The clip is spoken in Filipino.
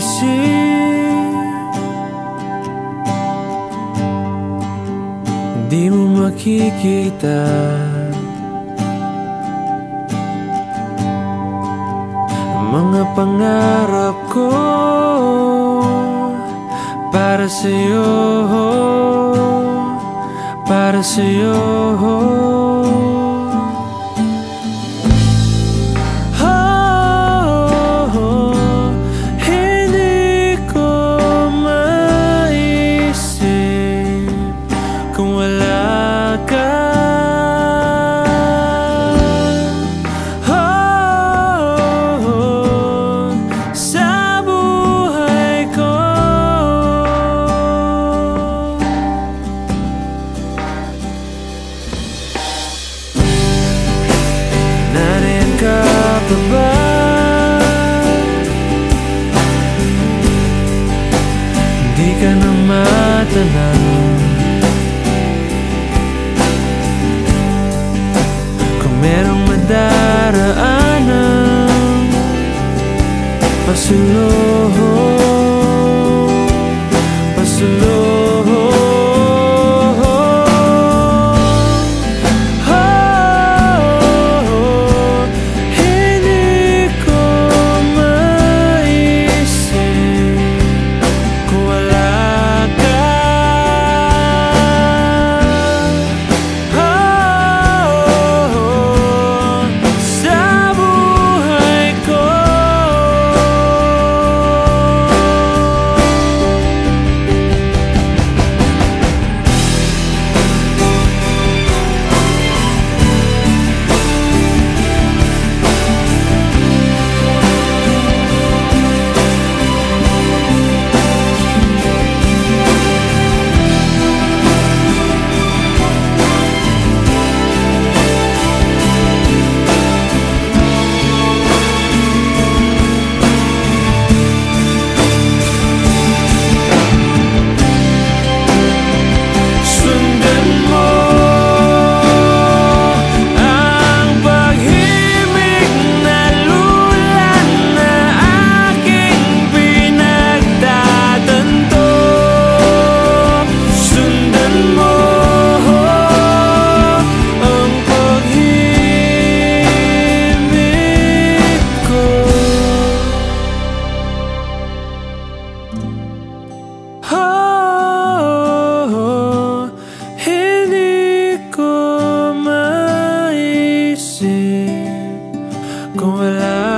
maiisip Di mo makikita. Mga pangarap ko Para sa'yo Para sa'yo pa ba? Hindi ka na matanaw Kung merong madaraanan Pasulong con el